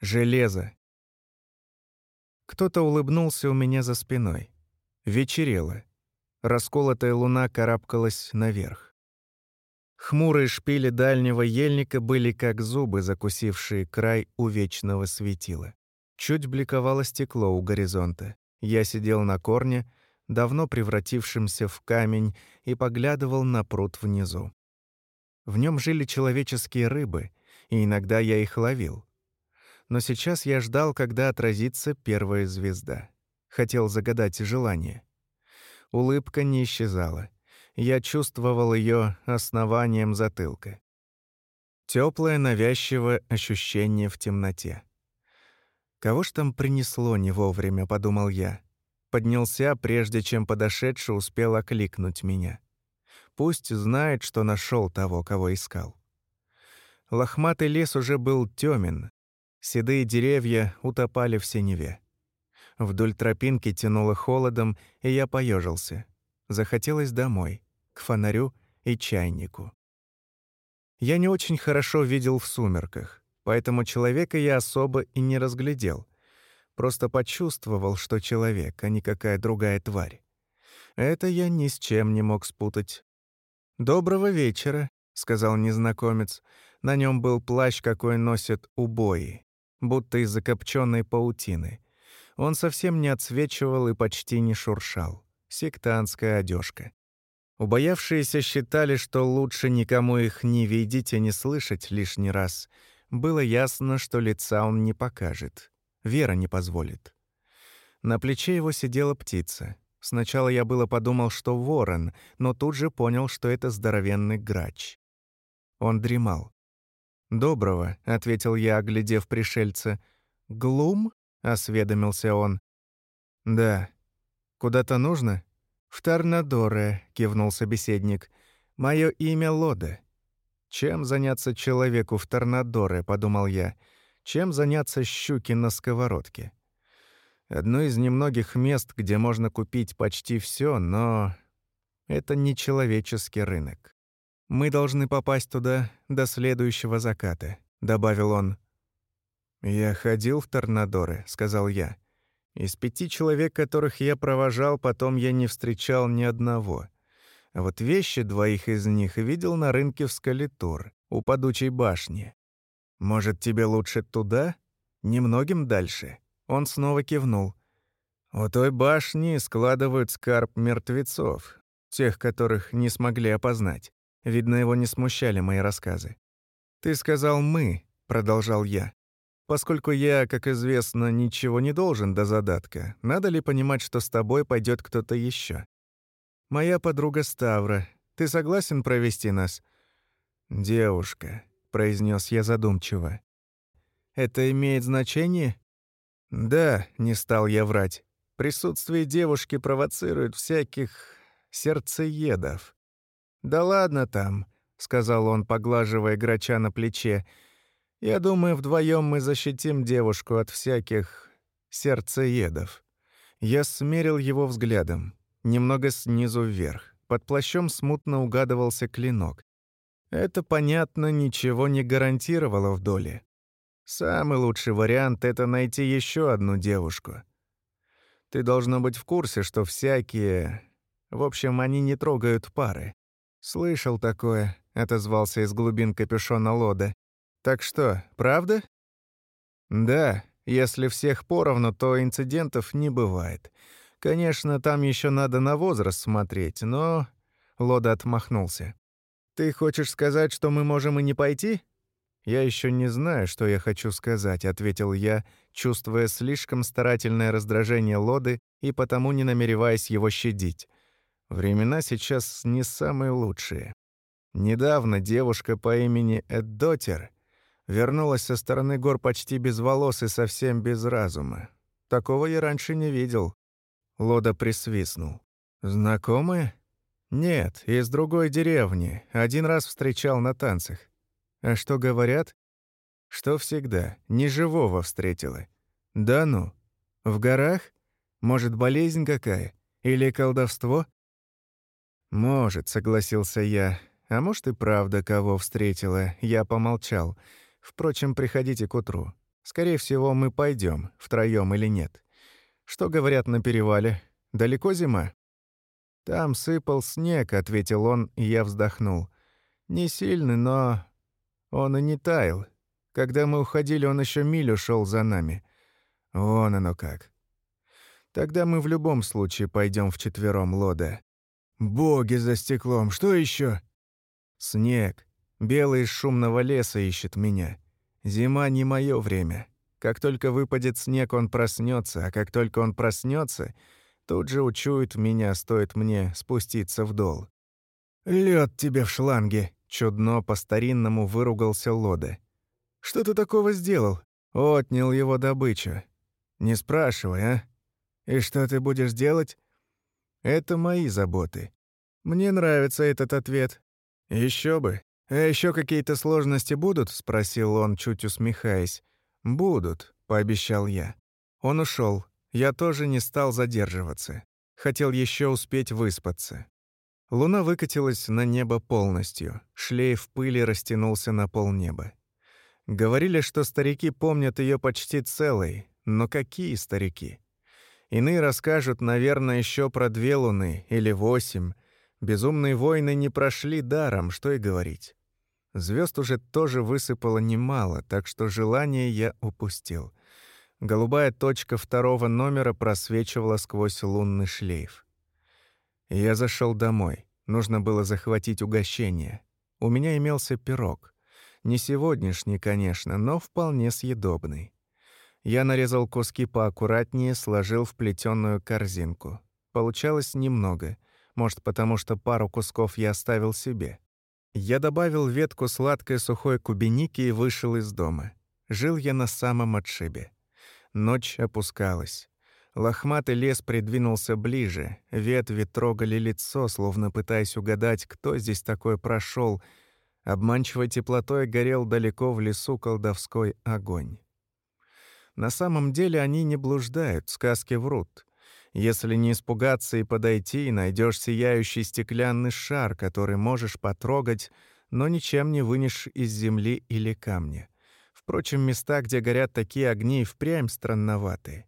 Железо. Кто-то улыбнулся у меня за спиной. Вечерело. Расколотая луна карабкалась наверх. Хмурые шпили дальнего ельника были как зубы, закусившие край у вечного светила. Чуть бликовало стекло у горизонта. Я сидел на корне, давно превратившемся в камень, и поглядывал на пруд внизу. В нем жили человеческие рыбы, и иногда я их ловил. Но сейчас я ждал, когда отразится первая звезда. Хотел загадать желание. Улыбка не исчезала. Я чувствовал ее основанием затылка. Теплое навязчивое ощущение в темноте. «Кого ж там принесло не вовремя?» — подумал я. Поднялся, прежде чем подошедший успел окликнуть меня. Пусть знает, что нашел того, кого искал. Лохматый лес уже был тёмен. Седые деревья утопали в синеве. Вдоль тропинки тянуло холодом, и я поежился. Захотелось домой к фонарю и чайнику. Я не очень хорошо видел в сумерках, поэтому человека я особо и не разглядел. Просто почувствовал, что человек, а не какая другая тварь. Это я ни с чем не мог спутать. «Доброго вечера», — сказал незнакомец. На нем был плащ, какой носят убои, будто из закопченной паутины. Он совсем не отсвечивал и почти не шуршал. Сектантская одежка. Убоявшиеся считали, что лучше никому их не видеть и не слышать лишний раз. Было ясно, что лица он не покажет. Вера не позволит. На плече его сидела птица. Сначала я было подумал, что ворон, но тут же понял, что это здоровенный грач. Он дремал. «Доброго», — ответил я, оглядев пришельца. «Глум?» — осведомился он. «Да. Куда-то нужно?» «В Тарнадоре», — кивнул собеседник. «Мое имя Лода». «Чем заняться человеку в Тарнадоре?» — подумал я. «Чем заняться щуки на сковородке?» Одно из немногих мест, где можно купить почти все, но это не человеческий рынок. «Мы должны попасть туда до следующего заката», — добавил он. «Я ходил в Торнадоры», — сказал я. Из пяти человек, которых я провожал, потом я не встречал ни одного. А вот вещи двоих из них видел на рынке в Скалитур, у падучей башни. Может, тебе лучше туда? Немногим дальше?» Он снова кивнул. «У той башни складывают скарб мертвецов, тех, которых не смогли опознать. Видно, его не смущали мои рассказы. «Ты сказал «мы», — продолжал я. Поскольку я, как известно, ничего не должен до задатка, надо ли понимать, что с тобой пойдет кто-то еще? Моя подруга Ставра. Ты согласен провести нас? Девушка, произнес я задумчиво. Это имеет значение? Да, не стал я врать. Присутствие девушки провоцирует всяких сердцеедов. Да ладно там, сказал он, поглаживая грача на плече. Я думаю, вдвоем мы защитим девушку от всяких сердцеедов. Я смерил его взглядом, немного снизу вверх. Под плащом смутно угадывался клинок. Это, понятно, ничего не гарантировало в доле. Самый лучший вариант — это найти еще одну девушку. Ты должно быть в курсе, что всякие... В общем, они не трогают пары. «Слышал такое», — отозвался из глубин капюшона Лода. Так что, правда? Да, если всех поровну, то инцидентов не бывает. Конечно, там еще надо на возраст смотреть, но... Лода отмахнулся. «Ты хочешь сказать, что мы можем и не пойти?» «Я еще не знаю, что я хочу сказать», — ответил я, чувствуя слишком старательное раздражение Лоды и потому не намереваясь его щадить. Времена сейчас не самые лучшие. Недавно девушка по имени Эддотер Вернулась со стороны гор почти без волос и совсем без разума. Такого я раньше не видел. Лода присвистнул. «Знакомые?» «Нет, из другой деревни. Один раз встречал на танцах. А что говорят?» «Что всегда. Неживого встретила». «Да ну? В горах? Может, болезнь какая? Или колдовство?» «Может», — согласился я. «А может, и правда кого встретила?» Я помолчал. «Впрочем, приходите к утру. Скорее всего, мы пойдем втроем или нет. Что говорят на перевале? Далеко зима? Там сыпал снег, ответил он, и я вздохнул. Не сильный, но он и не таял. Когда мы уходили, он еще милю шел за нами. Вон оно как. Тогда мы в любом случае пойдем вчетвером, Лода. Боги за стеклом, что еще? Снег. Белый из шумного леса ищет меня. Зима не мое время. Как только выпадет снег, он проснется, а как только он проснется, тут же учует меня, стоит мне спуститься в дол. Лед тебе в шланге!» — чудно по-старинному выругался Лода. «Что ты такого сделал?» «Отнял его добычу. Не спрашивай, а? И что ты будешь делать?» «Это мои заботы. Мне нравится этот ответ. Еще бы. А еще какие-то сложности будут?» — спросил он, чуть усмехаясь. «Будут», — пообещал я. Он ушел. Я тоже не стал задерживаться. Хотел еще успеть выспаться. Луна выкатилась на небо полностью. Шлейф пыли растянулся на полнеба. Говорили, что старики помнят ее почти целой. Но какие старики? Иные расскажут, наверное, еще про две луны или восемь. Безумные войны не прошли даром, что и говорить. Звезд уже тоже высыпало немало, так что желание я упустил. Голубая точка второго номера просвечивала сквозь лунный шлейф. Я зашел домой. Нужно было захватить угощение. У меня имелся пирог. Не сегодняшний, конечно, но вполне съедобный. Я нарезал куски поаккуратнее, сложил в плетеную корзинку. Получалось немного, может, потому что пару кусков я оставил себе. Я добавил ветку сладкой сухой кубиники и вышел из дома. Жил я на самом отшибе. Ночь опускалась. Лохматый лес придвинулся ближе, ветви трогали лицо, словно пытаясь угадать, кто здесь такой прошел. Обманчивой теплотой горел далеко в лесу колдовской огонь. На самом деле они не блуждают, сказки врут. Если не испугаться и подойти, найдешь сияющий стеклянный шар, который можешь потрогать, но ничем не вынешь из земли или камня. Впрочем, места, где горят такие огни, впрямь странноваты.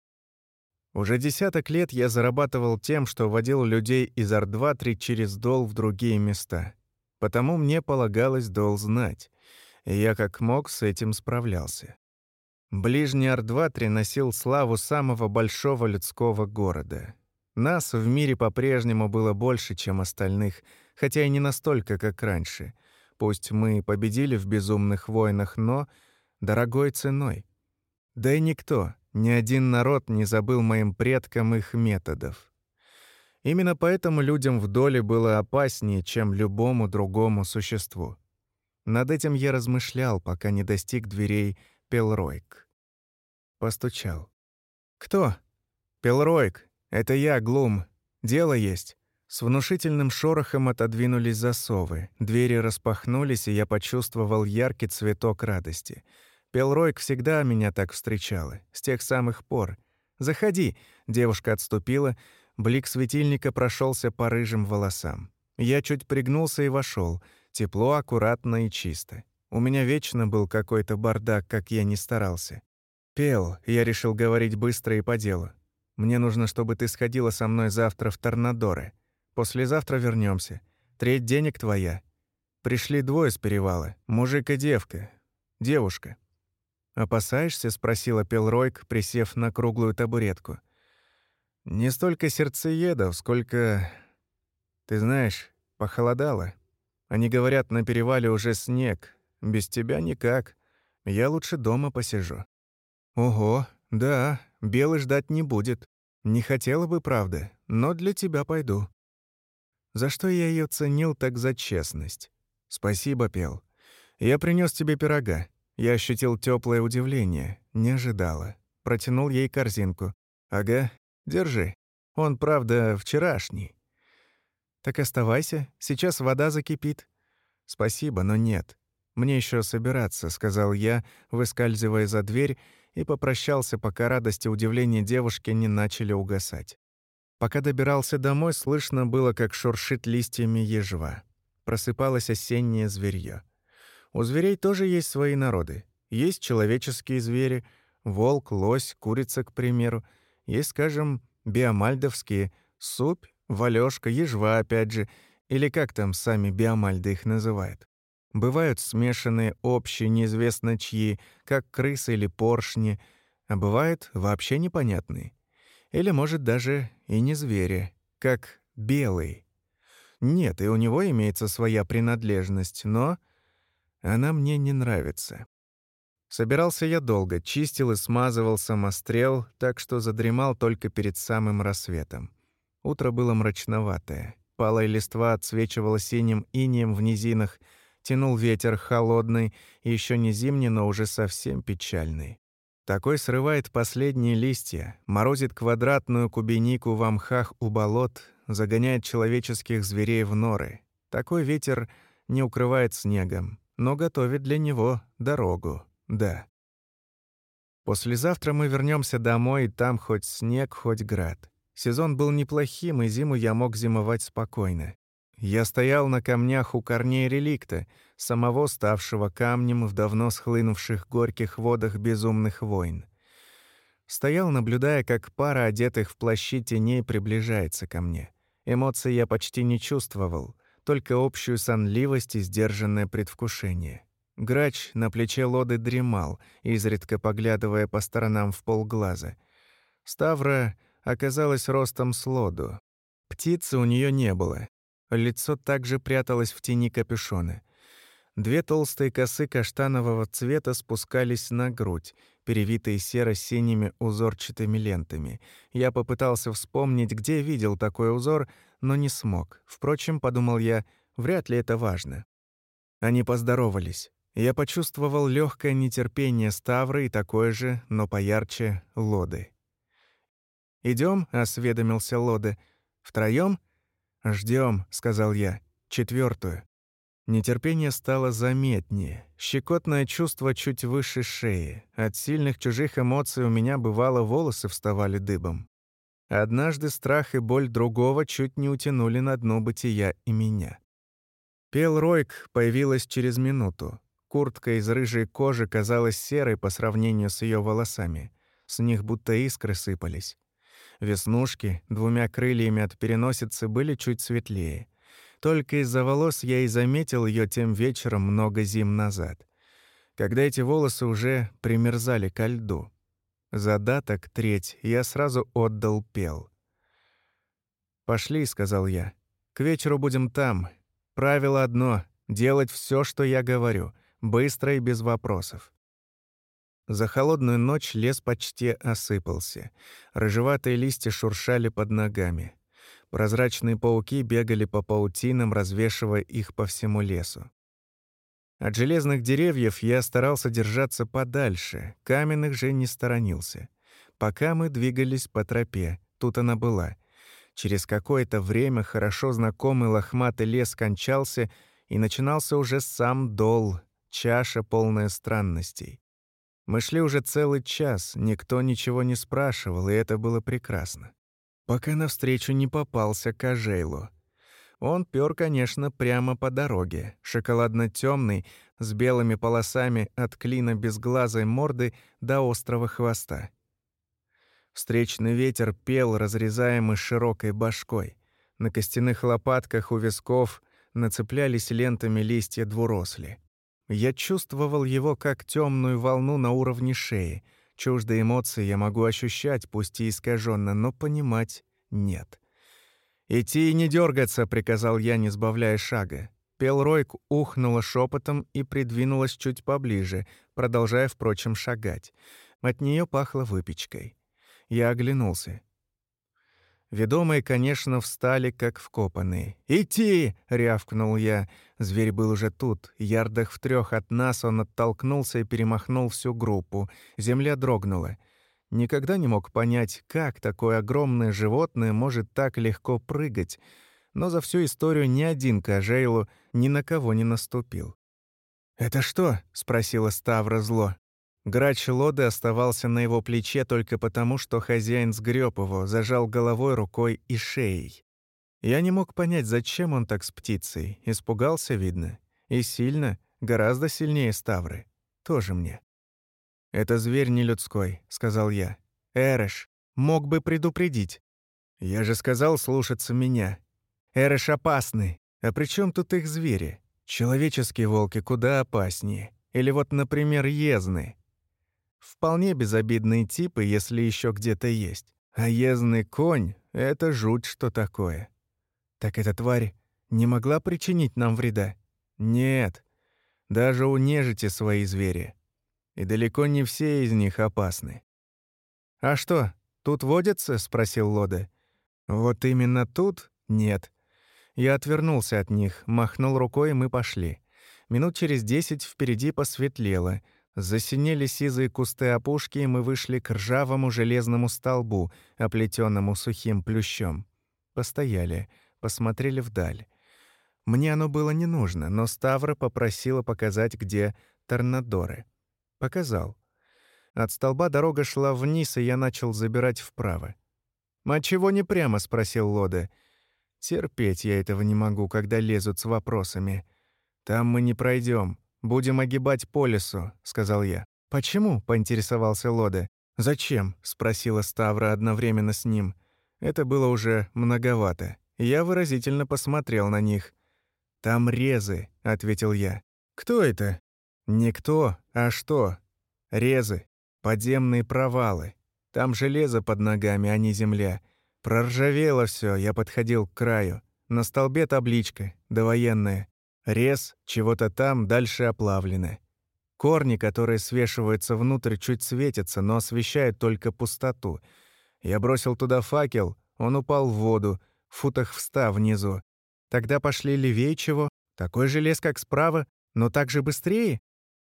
Уже десяток лет я зарабатывал тем, что водил людей из Ардватри через дол в другие места. Потому мне полагалось дол знать, и я как мог с этим справлялся. Ближний Ардватри носил славу самого большого людского города. Нас в мире по-прежнему было больше, чем остальных, хотя и не настолько, как раньше. Пусть мы победили в безумных войнах, но дорогой ценой. Да и никто, ни один народ не забыл моим предкам их методов. Именно поэтому людям в доле было опаснее, чем любому другому существу. Над этим я размышлял, пока не достиг дверей Пелройк. Постучал. «Кто?» «Пелройк. Это я, Глум. Дело есть». С внушительным шорохом отодвинулись засовы. Двери распахнулись, и я почувствовал яркий цветок радости. Пелройк всегда меня так встречала, с тех самых пор. «Заходи!» — девушка отступила. Блик светильника прошелся по рыжим волосам. Я чуть пригнулся и вошел. Тепло, аккуратно и чисто. У меня вечно был какой-то бардак, как я не старался. «Пел», — я решил говорить быстро и по делу. «Мне нужно, чтобы ты сходила со мной завтра в Торнадоре. Послезавтра вернемся. Треть денег твоя. Пришли двое с перевала, мужик и девка. Девушка». «Опасаешься?» — спросила Пелройк, присев на круглую табуретку. «Не столько сердцеедов, сколько... Ты знаешь, похолодало. Они говорят, на перевале уже снег, без тебя никак. Я лучше дома посижу». «Ого, да, Белый ждать не будет. Не хотела бы, правда, но для тебя пойду». За что я ее ценил так за честность? Спасибо, Пел. Я принес тебе пирога. Я ощутил теплое удивление, не ожидала. Протянул ей корзинку. «Ага, держи. Он, правда, вчерашний». «Так оставайся, сейчас вода закипит». «Спасибо, но нет. «Мне еще собираться», — сказал я, выскальзывая за дверь, и попрощался, пока радость и удивление девушки не начали угасать. Пока добирался домой, слышно было, как шуршит листьями ежва. Просыпалось осеннее зверье. У зверей тоже есть свои народы. Есть человеческие звери — волк, лось, курица, к примеру. Есть, скажем, биомальдовские — супь, валёшка, ежва, опять же, или как там сами биомальды их называют. Бывают смешанные, общие, неизвестно чьи, как крысы или поршни, а бывают вообще непонятные. Или, может, даже и не звери, как белый. Нет, и у него имеется своя принадлежность, но она мне не нравится. Собирался я долго, чистил и смазывал самострел, так что задремал только перед самым рассветом. Утро было мрачноватое. Палая листва отсвечивала синим инием в низинах, тянул ветер холодный, еще не зимний, но уже совсем печальный. Такой срывает последние листья, морозит квадратную кубенику в мхах у болот, загоняет человеческих зверей в норы. Такой ветер не укрывает снегом, но готовит для него дорогу, да. Послезавтра мы вернемся домой, и там хоть снег, хоть град. Сезон был неплохим, и зиму я мог зимовать спокойно. Я стоял на камнях у корней реликта, самого ставшего камнем в давно схлынувших горьких водах безумных войн. Стоял, наблюдая, как пара одетых в плащи теней приближается ко мне. Эмоций я почти не чувствовал, только общую сонливость и сдержанное предвкушение. Грач на плече лоды дремал, изредка поглядывая по сторонам в полглаза. Ставра оказалась ростом с лоду. Птицы у нее не было. Лицо также пряталось в тени капюшона. Две толстые косы каштанового цвета спускались на грудь, перевитые серо-синими узорчатыми лентами. Я попытался вспомнить, где видел такой узор, но не смог. Впрочем, подумал я, вряд ли это важно. Они поздоровались. Я почувствовал легкое нетерпение Ставры и такое же, но поярче, Лоды. Идем, осведомился Лоды. Втроем? Ждем, сказал я. Четвертую. Нетерпение стало заметнее. Щекотное чувство чуть выше шеи. От сильных чужих эмоций у меня бывало волосы вставали дыбом. Однажды страх и боль другого чуть не утянули на дно бытия и меня. Пел Ройк появилась через минуту. Куртка из рыжей кожи казалась серой по сравнению с ее волосами. С них будто искры сыпались. Веснушки двумя крыльями от переносицы были чуть светлее. Только из-за волос я и заметил ее тем вечером много зим назад, когда эти волосы уже примерзали ко льду. Задаток треть я сразу отдал пел. «Пошли», — сказал я. «К вечеру будем там. Правило одно — делать все, что я говорю, быстро и без вопросов. За холодную ночь лес почти осыпался. Рыжеватые листья шуршали под ногами. Прозрачные пауки бегали по паутинам, развешивая их по всему лесу. От железных деревьев я старался держаться подальше, каменных же не сторонился. Пока мы двигались по тропе, тут она была. Через какое-то время хорошо знакомый лохматый лес кончался, и начинался уже сам дол, чаша, полная странностей. Мы шли уже целый час, никто ничего не спрашивал, и это было прекрасно. Пока навстречу не попался Кажейлу. Он пёр, конечно, прямо по дороге, шоколадно темный с белыми полосами от клина безглазой морды до острого хвоста. Встречный ветер пел, разрезаемый широкой башкой. На костяных лопатках у висков нацеплялись лентами листья двуросли. Я чувствовал его как темную волну на уровне шеи. Чуждые эмоции я могу ощущать, пусть и искаженно, но понимать нет. «Идти и не дергаться, приказал я, не сбавляя шага. Пелройк ухнула шепотом и придвинулась чуть поближе, продолжая, впрочем, шагать. От нее пахло выпечкой. Я оглянулся. Ведомые, конечно, встали, как вкопанные. «Идти!» — рявкнул я. Зверь был уже тут. Ярдах в трех от нас он оттолкнулся и перемахнул всю группу. Земля дрогнула. Никогда не мог понять, как такое огромное животное может так легко прыгать, но за всю историю ни один Кажейлу ни на кого не наступил. «Это что?» — спросила Ставра зло. Грач Лоды оставался на его плече только потому, что хозяин сгреб его, зажал головой, рукой и шеей. Я не мог понять, зачем он так с птицей. Испугался, видно. И сильно, гораздо сильнее Ставры. Тоже мне. «Это зверь не людской», — сказал я. «Эрэш, мог бы предупредить». «Я же сказал слушаться меня. Эрэш опасны. А при чем тут их звери? Человеческие волки куда опаснее. Или вот, например, езны. Вполне безобидные типы, если еще где-то есть. А езный конь — это жуть что такое. Так эта тварь не могла причинить нам вреда? Нет. Даже у нежити свои звери. И далеко не все из них опасны. «А что, тут водятся?» — спросил Лода. «Вот именно тут? Нет. Я отвернулся от них, махнул рукой, и мы пошли. Минут через десять впереди посветлело. Засинели сизые кусты опушки, и мы вышли к ржавому железному столбу, оплетенному сухим плющом. Постояли, посмотрели вдаль. Мне оно было не нужно, но Ставра попросила показать, где Торнадоры. Показал. От столба дорога шла вниз, и я начал забирать вправо. «А чего не прямо?» — спросил Лода. Терпеть я этого не могу, когда лезут с вопросами. Там мы не пройдем, будем огибать по лесу, сказал я. Почему? поинтересовался Лоде. Зачем? спросила Ставра одновременно с ним. Это было уже многовато. Я выразительно посмотрел на них. Там резы, ответил я. Кто это? Никто, а что? Резы, подземные провалы. Там железо под ногами, а не земля. Проржавело все, я подходил к краю. На столбе табличка, довоенная. Рез, чего-то там, дальше оплавлены. Корни, которые свешиваются внутрь, чуть светятся, но освещают только пустоту. Я бросил туда факел, он упал в воду, в футах в внизу. Тогда пошли левее чего? Такой же лес, как справа, но так же быстрее?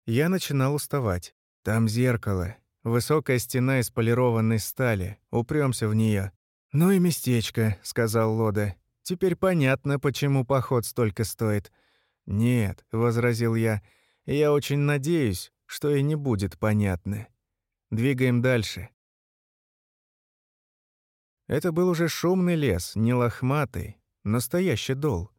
Я начинал уставать. Там зеркало. Высокая стена из полированной стали. Упрёмся в неё. «Ну и местечко», — сказал Лода. «Теперь понятно, почему поход столько стоит». «Нет», — возразил я, — «я очень надеюсь, что и не будет понятно. Двигаем дальше». Это был уже шумный лес, не лохматый, настоящий дол.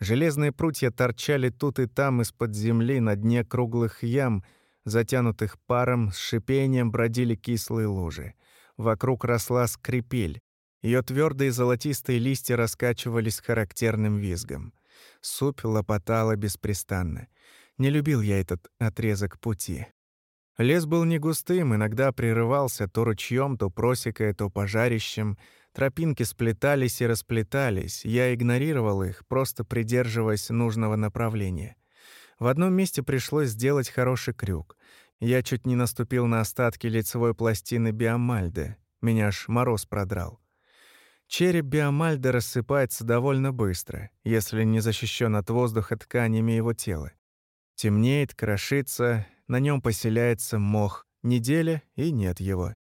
Железные прутья торчали тут и там из-под земли на дне круглых ям, затянутых паром, с шипением бродили кислые лужи. Вокруг росла скрипель. Ее твердые золотистые листья раскачивались характерным визгом. Супь лопотала беспрестанно. Не любил я этот отрезок пути. Лес был не густым, иногда прерывался то ручьем, то просекой, то пожарищем. Тропинки сплетались и расплетались. Я игнорировал их, просто придерживаясь нужного направления. В одном месте пришлось сделать хороший крюк. Я чуть не наступил на остатки лицевой пластины биомальды. Меня аж мороз продрал. Череп биомальда рассыпается довольно быстро, если не защищен от воздуха тканями его тела. Темнеет, крошится, на нем поселяется мох. Неделя, и нет его.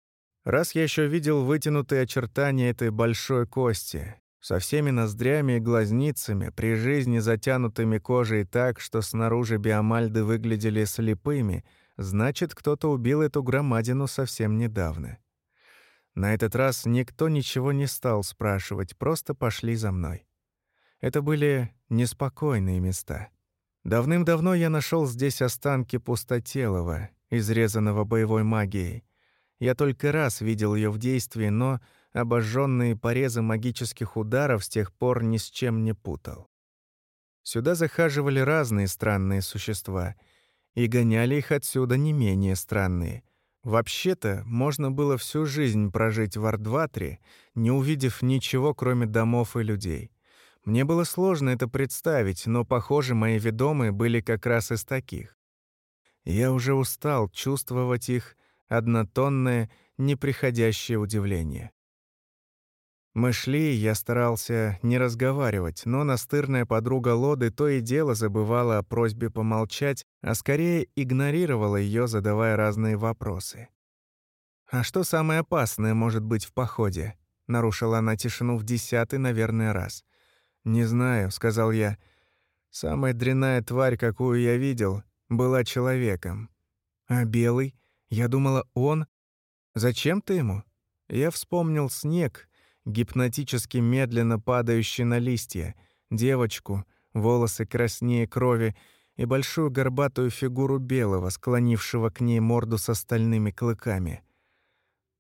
Раз я еще видел вытянутые очертания этой большой кости, со всеми ноздрями и глазницами, при жизни затянутыми кожей так, что снаружи биомальды выглядели слепыми, значит, кто-то убил эту громадину совсем недавно. На этот раз никто ничего не стал спрашивать, просто пошли за мной. Это были неспокойные места. Давным-давно я нашел здесь останки пустотелого, изрезанного боевой магией. Я только раз видел ее в действии, но обожженные порезы магических ударов с тех пор ни с чем не путал. Сюда захаживали разные странные существа, и гоняли их отсюда не менее странные — Вообще-то, можно было всю жизнь прожить в Ардватре, не увидев ничего, кроме домов и людей. Мне было сложно это представить, но, похоже, мои ведомые были как раз из таких. Я уже устал чувствовать их однотонное, неприходящее удивление. Мы шли, я старался не разговаривать, но настырная подруга Лоды то и дело забывала о просьбе помолчать, а скорее игнорировала ее, задавая разные вопросы. «А что самое опасное может быть в походе?» — нарушила она тишину в десятый, наверное, раз. «Не знаю», — сказал я. «Самая дрянная тварь, какую я видел, была человеком. А белый? Я думала, он... Зачем ты ему?» Я вспомнил снег, гипнотически медленно падающий на листья, девочку, волосы краснее крови, и большую горбатую фигуру белого, склонившего к ней морду с остальными клыками.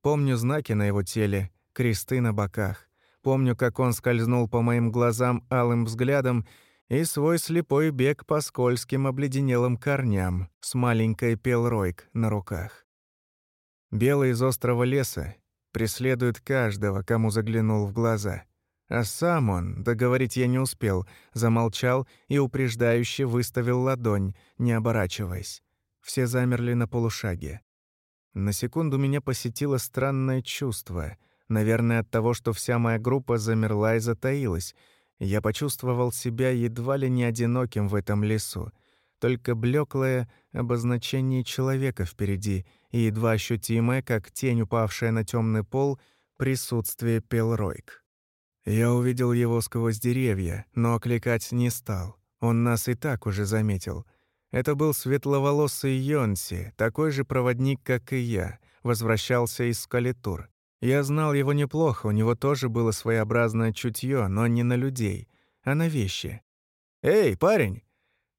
Помню знаки на его теле, кресты на боках. Помню, как он скользнул по моим глазам алым взглядом и свой слепой бег по скользким обледенелым корням с маленькой пелройк на руках. Белый из острого леса преследует каждого, кому заглянул в глаза. А сам он, договорить я не успел, замолчал и упреждающе выставил ладонь, не оборачиваясь. Все замерли на полушаге. На секунду меня посетило странное чувство, наверное, от того, что вся моя группа замерла и затаилась. Я почувствовал себя едва ли не одиноким в этом лесу, только блеклое обозначение человека впереди и едва ощутимое, как тень, упавшая на темный пол, присутствие Пелройк. Я увидел его сквозь деревья, но окликать не стал. Он нас и так уже заметил. Это был светловолосый Йонси, такой же проводник, как и я, возвращался из Скалитур. Я знал его неплохо, у него тоже было своеобразное чутье, но не на людей, а на вещи. «Эй, парень,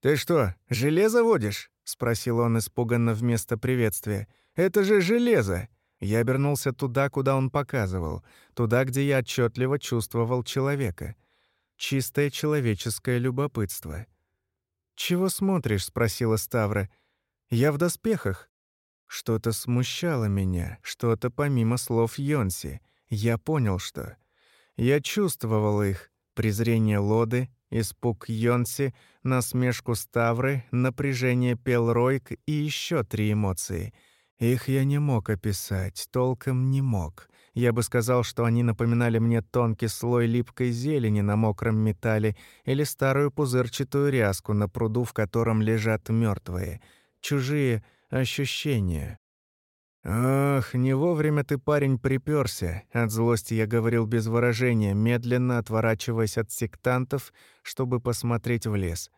ты что, железо водишь?» — спросил он испуганно вместо приветствия. «Это же железо! Я обернулся туда, куда он показывал, туда, где я отчетливо чувствовал человека. Чистое человеческое любопытство. «Чего смотришь?» — спросила Ставра. «Я в доспехах». Что-то смущало меня, что-то помимо слов Йонси. Я понял, что... Я чувствовал их. Презрение Лоды, испуг Йонси, насмешку Ставры, напряжение Пелройк и еще три эмоции — их я не мог описать, толком не мог. Я бы сказал, что они напоминали мне тонкий слой липкой зелени на мокром металле или старую пузырчатую ряску на пруду, в котором лежат мертвые. Чужие ощущения. «Ах, не вовремя ты, парень, приперся. От злости я говорил без выражения, медленно отворачиваясь от сектантов, чтобы посмотреть в лес.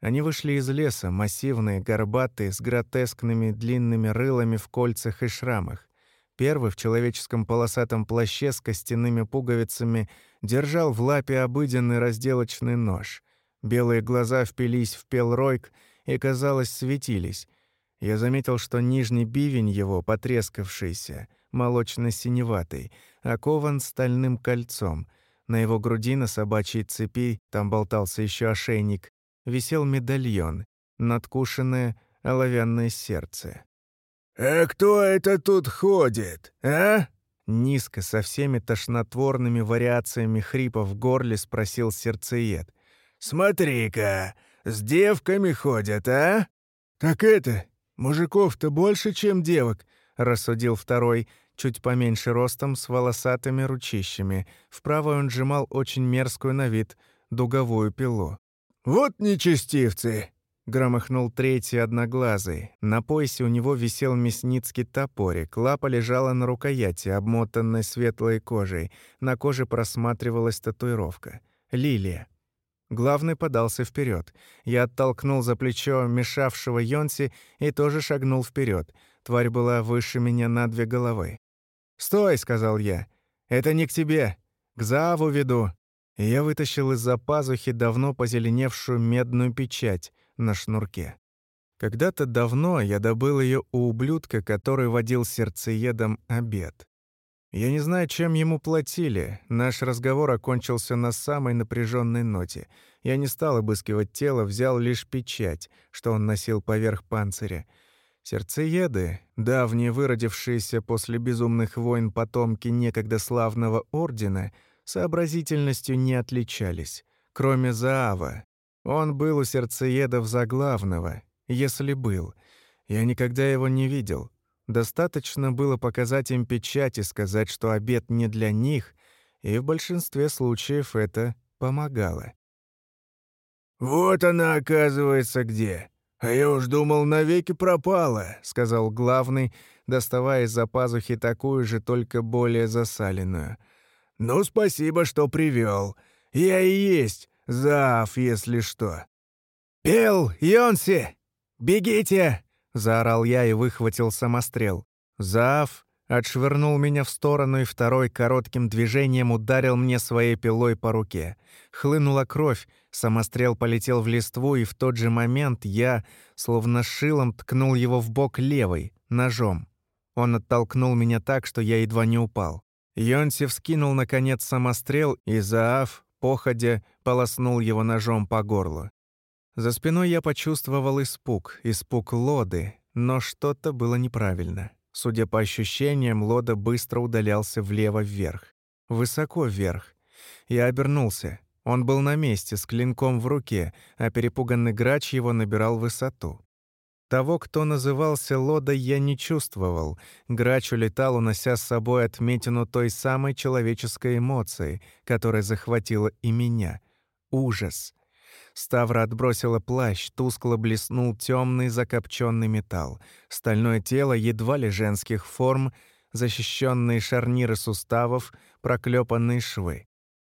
Они вышли из леса, массивные, горбатые, с гротескными длинными рылами в кольцах и шрамах. Первый в человеческом полосатом плаще с костяными пуговицами держал в лапе обыденный разделочный нож. Белые глаза впились в пелройк и, казалось, светились. Я заметил, что нижний бивень его, потрескавшийся, молочно-синеватый, окован стальным кольцом. На его груди на собачьей цепи, там болтался еще ошейник, висел медальон, надкушенное оловянное сердце. «А кто это тут ходит, а?» Низко, со всеми тошнотворными вариациями хрипа в горле спросил сердцеед. «Смотри-ка, с девками ходят, а?» «Так это, мужиков-то больше, чем девок», — рассудил второй, чуть поменьше ростом, с волосатыми ручищами. В правой он сжимал очень мерзкую на вид дуговую пилу. «Вот нечестивцы!» — громыхнул третий одноглазый. На поясе у него висел мясницкий топорик, лапа лежала на рукояти, обмотанной светлой кожей. На коже просматривалась татуировка. «Лилия». Главный подался вперед. Я оттолкнул за плечо мешавшего Йонси и тоже шагнул вперед. Тварь была выше меня на две головы. «Стой!» — сказал я. «Это не к тебе. К Зааву веду и я вытащил из-за пазухи давно позеленевшую медную печать на шнурке. Когда-то давно я добыл ее у ублюдка, который водил сердцеедом обед. Я не знаю, чем ему платили. Наш разговор окончился на самой напряженной ноте. Я не стал обыскивать тело, взял лишь печать, что он носил поверх панциря. Сердцееды, давние выродившиеся после безумных войн потомки некогда славного ордена — сообразительностью не отличались, кроме Заава. Он был у сердцеедов заглавного, если был. Я никогда его не видел. Достаточно было показать им печать и сказать, что обед не для них, и в большинстве случаев это помогало. «Вот она, оказывается, где. А я уж думал, навеки пропала», — сказал главный, доставая из-за пазухи такую же, только более засаленную — «Ну, спасибо, что привел. Я и есть Заав, если что». «Пел, Йонси! Бегите!» — заорал я и выхватил самострел. Заав, отшвырнул меня в сторону и второй коротким движением ударил мне своей пилой по руке. Хлынула кровь, самострел полетел в листву, и в тот же момент я, словно шилом, ткнул его в бок левой, ножом. Он оттолкнул меня так, что я едва не упал. Йонси вскинул, наконец, самострел, и Заав, походя, полоснул его ножом по горлу. За спиной я почувствовал испуг, испуг Лоды, но что-то было неправильно. Судя по ощущениям, Лода быстро удалялся влево-вверх. Высоко вверх. Я обернулся. Он был на месте, с клинком в руке, а перепуганный грач его набирал высоту. Того, кто назывался Лодой, я не чувствовал. Грач улетал, унося с собой отметину той самой человеческой эмоции, которая захватила и меня. Ужас. Ставра отбросила плащ, тускло блеснул темный закопченный металл. Стальное тело едва ли женских форм, защищенные шарниры суставов, проклепанные швы.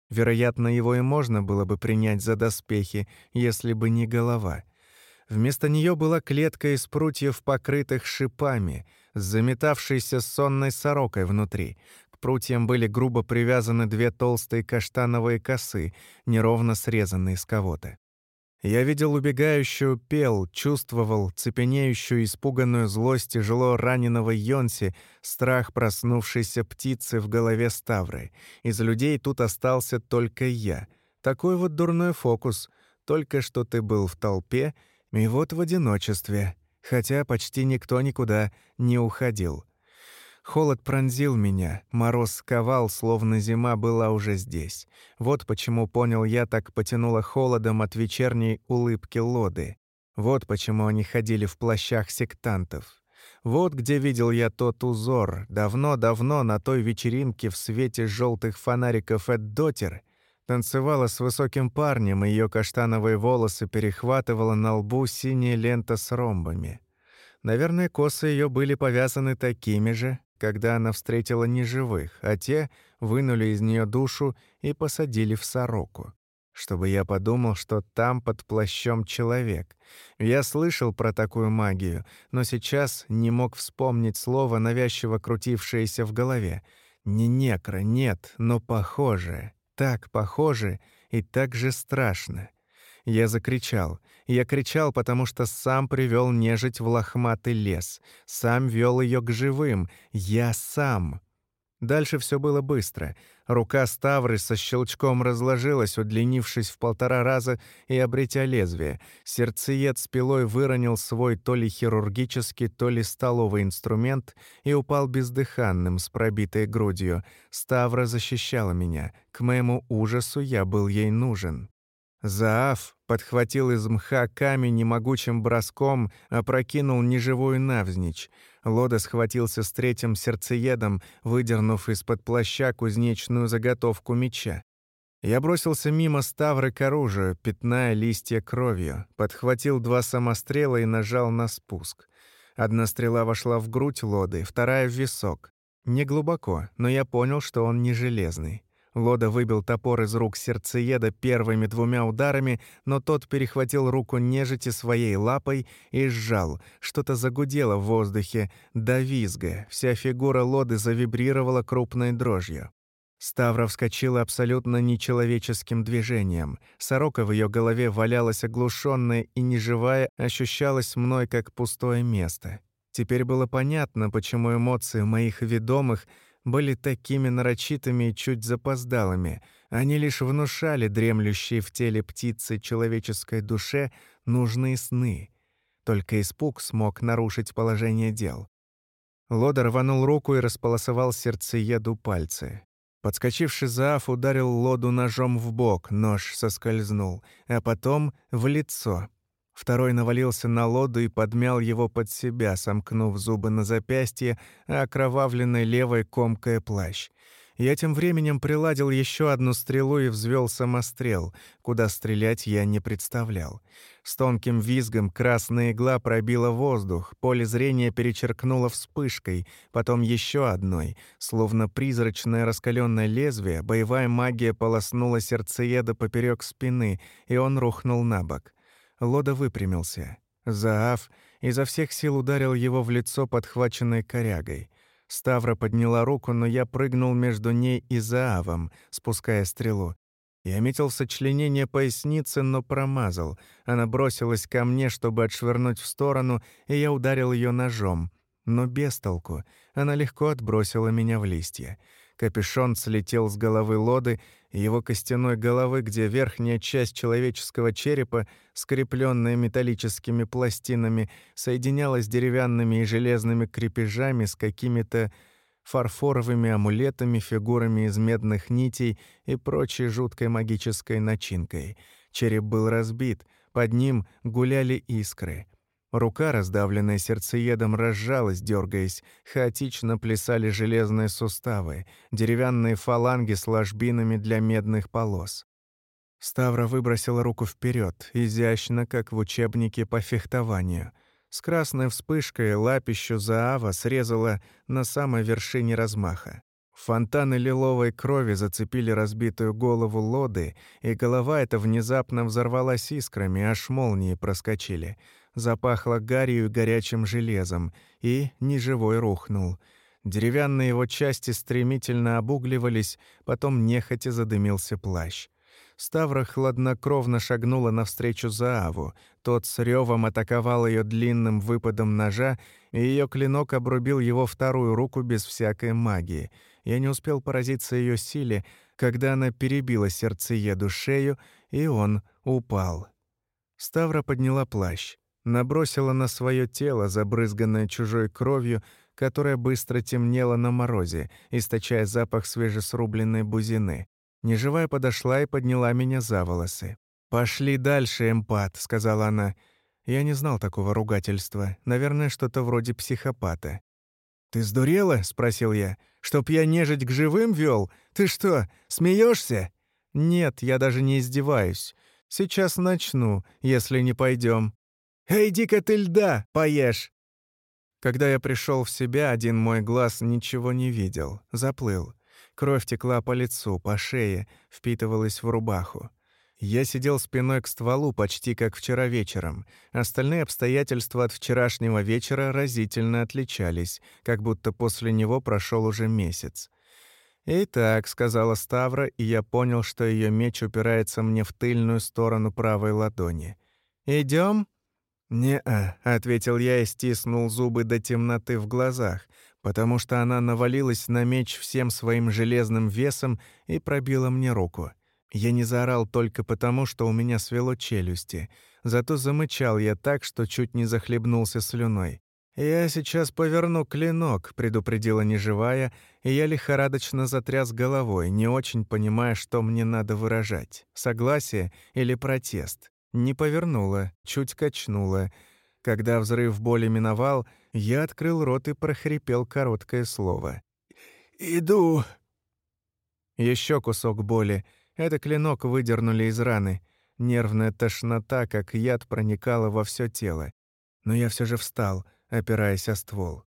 Вероятно, его и можно было бы принять за доспехи, если бы не голова — Вместо нее была клетка из прутьев, покрытых шипами, с заметавшейся сонной сорокой внутри. К прутьям были грубо привязаны две толстые каштановые косы, неровно срезанные с кого-то. Я видел убегающую пел, чувствовал цепенеющую испуганную злость тяжело раненого Йонси, страх проснувшейся птицы в голове Ставры. Из людей тут остался только я. Такой вот дурной фокус. Только что ты был в толпе — и вот в одиночестве, хотя почти никто никуда не уходил. Холод пронзил меня, мороз сковал, словно зима была уже здесь. Вот почему, понял я, так потянуло холодом от вечерней улыбки Лоды. Вот почему они ходили в плащах сектантов. Вот где видел я тот узор, давно-давно на той вечеринке в свете желтых фонариков Эд Дотер — Танцевала с высоким парнем, и ее каштановые волосы перехватывала на лбу синяя лента с ромбами. Наверное, косы ее были повязаны такими же, когда она встретила неживых, а те вынули из нее душу и посадили в сороку. Чтобы я подумал, что там под плащом человек. Я слышал про такую магию, но сейчас не мог вспомнить слово, навязчиво крутившееся в голове. Не некро, нет, но похожее так похоже и так же страшно. Я закричал. Я кричал, потому что сам привел нежить в лохматый лес, сам вел ее к живым. Я сам. Дальше все было быстро. Рука Ставры со щелчком разложилась, удлинившись в полтора раза и обретя лезвие. Сердцеед с пилой выронил свой то ли хирургический, то ли столовый инструмент и упал бездыханным, с пробитой грудью. Ставра защищала меня. К моему ужасу я был ей нужен. Заав подхватил из мха камень и могучим броском опрокинул неживую навзничь. Лода схватился с третьим сердцеедом, выдернув из-под плаща кузнечную заготовку меча. Я бросился мимо Ставры к оружию, пятная листья кровью, подхватил два самострела и нажал на спуск. Одна стрела вошла в грудь Лоды, вторая — в висок. Не глубоко, но я понял, что он не железный. Лода выбил топор из рук сердцееда первыми двумя ударами, но тот перехватил руку нежити своей лапой и сжал. Что-то загудело в воздухе, до визга. Вся фигура Лоды завибрировала крупной дрожью. Ставра вскочила абсолютно нечеловеческим движением. Сорока в ее голове валялась оглушенная и неживая, ощущалась мной как пустое место. Теперь было понятно, почему эмоции моих ведомых — были такими нарочитыми и чуть запоздалыми. Они лишь внушали дремлющей в теле птицы человеческой душе нужные сны. Только испуг смог нарушить положение дел. Лода рванул руку и располосовал сердцееду пальцы. Подскочивший Заав ударил Лоду ножом в бок, нож соскользнул, а потом в лицо. Второй навалился на лоду и подмял его под себя, сомкнув зубы на запястье, а окровавленной левой комкая плащ. Я тем временем приладил еще одну стрелу и взвел самострел, куда стрелять я не представлял. С тонким визгом красная игла пробила воздух, поле зрения перечеркнуло вспышкой, потом еще одной. Словно призрачное раскаленное лезвие, боевая магия полоснула сердцееда поперек спины, и он рухнул на бок. Лода выпрямился. Заав изо всех сил ударил его в лицо подхваченной корягой. Ставра подняла руку, но я прыгнул между ней и Заавом, спуская стрелу. Я метил сочленение поясницы, но промазал. Она бросилась ко мне, чтобы отшвырнуть в сторону, и я ударил ее ножом. Но без толку. Она легко отбросила меня в листья. Капюшон слетел с головы Лоды, его костяной головы, где верхняя часть человеческого черепа, скрепленная металлическими пластинами, соединялась деревянными и железными крепежами с какими-то фарфоровыми амулетами, фигурами из медных нитей и прочей жуткой магической начинкой. Череп был разбит, под ним гуляли искры. Рука, раздавленная сердцеедом, разжалась, дергаясь. Хаотично плясали железные суставы, деревянные фаланги с ложбинами для медных полос. Ставра выбросила руку вперед, изящно, как в учебнике по фехтованию — с красной вспышкой лапищу Заава срезала на самой вершине размаха. Фонтаны лиловой крови зацепили разбитую голову лоды, и голова эта внезапно взорвалась искрами, аж молнии проскочили. Запахло гарью и горячим железом, и неживой рухнул. Деревянные его части стремительно обугливались, потом нехотя задымился плащ. Ставра хладнокровно шагнула навстречу Зааву. Тот с ревом атаковал ее длинным выпадом ножа, и ее клинок обрубил его вторую руку без всякой магии. Я не успел поразиться ее силе, когда она перебила сердцееду шею, и он упал. Ставра подняла плащ, набросила на свое тело, забрызганное чужой кровью, которая быстро темнела на морозе, источая запах свежесрубленной бузины. Неживая подошла и подняла меня за волосы. «Пошли дальше, эмпат», — сказала она. Я не знал такого ругательства. Наверное, что-то вроде психопата. «Ты сдурела?» — спросил я. «Чтоб я нежить к живым вел? Ты что, смеешься? «Нет, я даже не издеваюсь. Сейчас начну, если не пойдем. «Эй, иди-ка ты льда, поешь!» Когда я пришел в себя, один мой глаз ничего не видел, заплыл. Кровь текла по лицу, по шее, впитывалась в рубаху. Я сидел спиной к стволу почти как вчера вечером. Остальные обстоятельства от вчерашнего вечера разительно отличались, как будто после него прошел уже месяц. «Итак», — сказала Ставра, и я понял, что ее меч упирается мне в тыльную сторону правой ладони. Идем? «Не-а», — ответил я и стиснул зубы до темноты в глазах, потому что она навалилась на меч всем своим железным весом и пробила мне руку. Я не заорал только потому, что у меня свело челюсти, зато замычал я так, что чуть не захлебнулся слюной. «Я сейчас поверну клинок», — предупредила неживая, и я лихорадочно затряс головой, не очень понимая, что мне надо выражать — согласие или протест. Не повернула, чуть качнула — когда взрыв боли миновал, я открыл рот и прохрипел короткое слово. «Иду». Еще кусок боли. Это клинок выдернули из раны. Нервная тошнота, как яд, проникала во все тело. Но я все же встал, опираясь о ствол.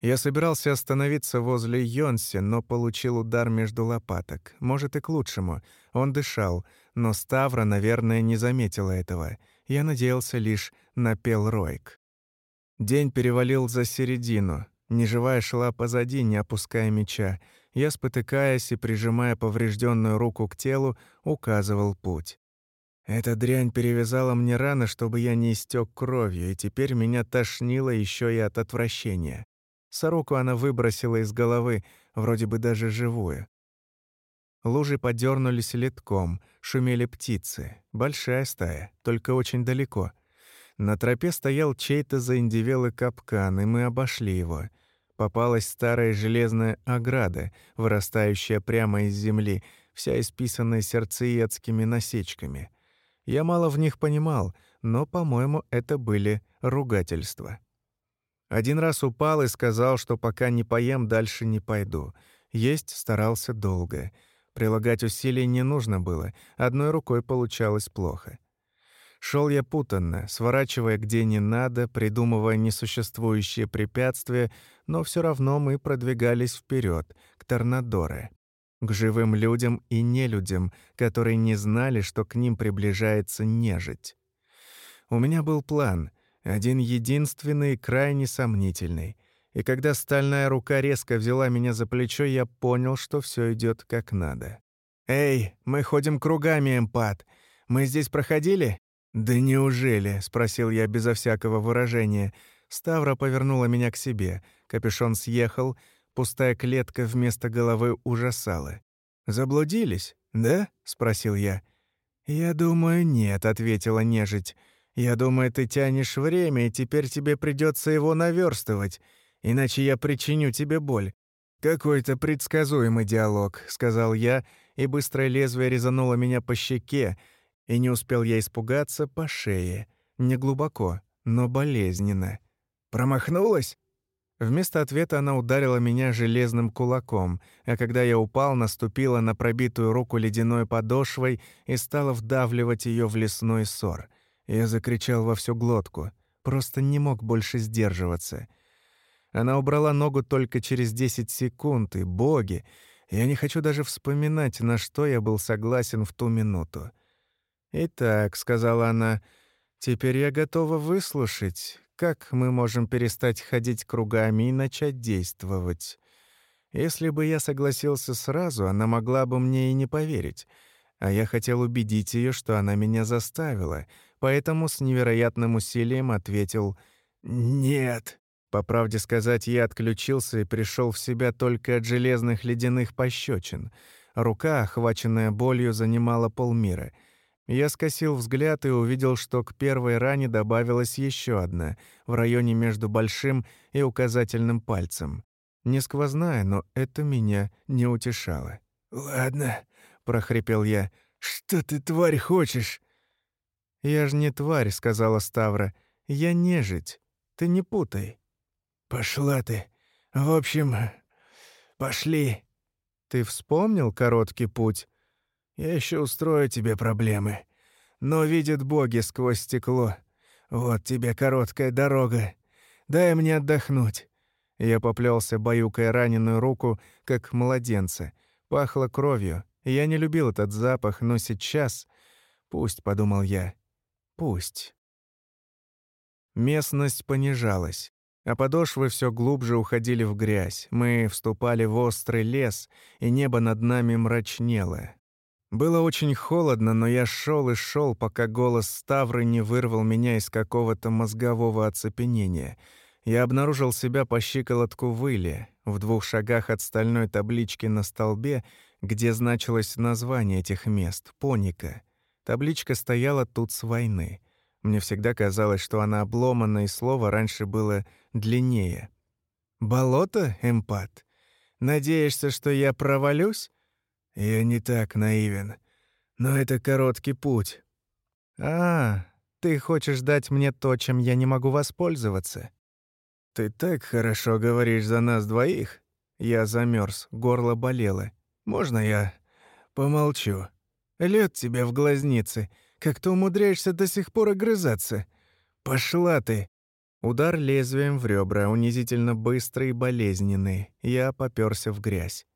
Я собирался остановиться возле Йонси, но получил удар между лопаток. Может, и к лучшему. Он дышал, но Ставра, наверное, не заметила этого. Я надеялся лишь на Пелройк. День перевалил за середину. Неживая шла позади, не опуская меча. Я, спотыкаясь и прижимая поврежденную руку к телу, указывал путь. Эта дрянь перевязала мне раны, чтобы я не истек кровью, и теперь меня тошнило еще и от отвращения. Сороку она выбросила из головы, вроде бы даже живую. Лужи подернулись литком, шумели птицы. Большая стая, только очень далеко. На тропе стоял чей-то заиндевелый капкан, и мы обошли его. Попалась старая железная ограда, вырастающая прямо из земли, вся исписанная сердцеедскими насечками. Я мало в них понимал, но, по-моему, это были ругательства. Один раз упал и сказал, что пока не поем, дальше не пойду. Есть старался долго — Прилагать усилий не нужно было, одной рукой получалось плохо. Шел я путанно, сворачивая где не надо, придумывая несуществующие препятствия, но все равно мы продвигались вперед к Торнадоре, к живым людям и нелюдям, которые не знали, что к ним приближается нежить. У меня был план, один единственный крайне сомнительный. и когда стальная рука резко взяла меня за плечо, я понял, что все идет как надо. «Эй, мы ходим кругами, эмпат. Мы здесь проходили?» «Да неужели?» — спросил я безо всякого выражения. Ставра повернула меня к себе. Капюшон съехал, пустая клетка вместо головы ужасала. «Заблудились, да?» — спросил я. «Я думаю, нет», — ответила нежить. «Я думаю, ты тянешь время, и теперь тебе придется его наверстывать, иначе я причиню тебе боль». «Какой-то предсказуемый диалог», — сказал я, и быстрое лезвие резануло меня по щеке, и не успел я испугаться по шее. Не глубоко, но болезненно. «Промахнулась?» Вместо ответа она ударила меня железным кулаком, а когда я упал, наступила на пробитую руку ледяной подошвой и стала вдавливать ее в лесной ссор. Я закричал во всю глотку, просто не мог больше сдерживаться. Она убрала ногу только через 10 секунд, и боги, я не хочу даже вспоминать, на что я был согласен в ту минуту. «Итак», — сказала она, — «теперь я готова выслушать, как мы можем перестать ходить кругами и начать действовать? Если бы я согласился сразу, она могла бы мне и не поверить. А я хотел убедить ее, что она меня заставила, поэтому с невероятным усилием ответил «Нет». По правде сказать, я отключился и пришел в себя только от железных ледяных пощечин. Рука, охваченная болью, занимала полмира — я скосил взгляд и увидел, что к первой ране добавилась еще одна, в районе между большим и указательным пальцем. Не сквозная, но это меня не утешало. «Ладно», — прохрипел я, — «что ты, тварь, хочешь?» «Я ж не тварь», — сказала Ставра. «Я нежить. Ты не путай». «Пошла ты. В общем, пошли». «Ты вспомнил короткий путь?» Я еще устрою тебе проблемы. Но видят боги сквозь стекло. Вот тебе короткая дорога. Дай мне отдохнуть». Я поплелся, баюкая раненую руку, как младенца. Пахло кровью. Я не любил этот запах, но сейчас... Пусть, — подумал я, — пусть. Местность понижалась, а подошвы все глубже уходили в грязь. Мы вступали в острый лес, и небо над нами мрачнело. Было очень холодно, но я шел и шел, пока голос Ставры не вырвал меня из какого-то мозгового оцепенения. Я обнаружил себя по щиколотку в Иле, в двух шагах от стальной таблички на столбе, где значилось название этих мест — Поника. Табличка стояла тут с войны. Мне всегда казалось, что она обломана, и слово раньше было длиннее. «Болото, эмпат? Надеешься, что я провалюсь?» Я не так наивен. Но это короткий путь. А, ты хочешь дать мне то, чем я не могу воспользоваться? Ты так хорошо говоришь за нас двоих. Я замерз, горло болело. Можно я помолчу? Лед тебе в глазницы. Как ты умудряешься до сих пор огрызаться? Пошла ты. Удар лезвием в ребра, унизительно быстрый и болезненный. Я попёрся в грязь.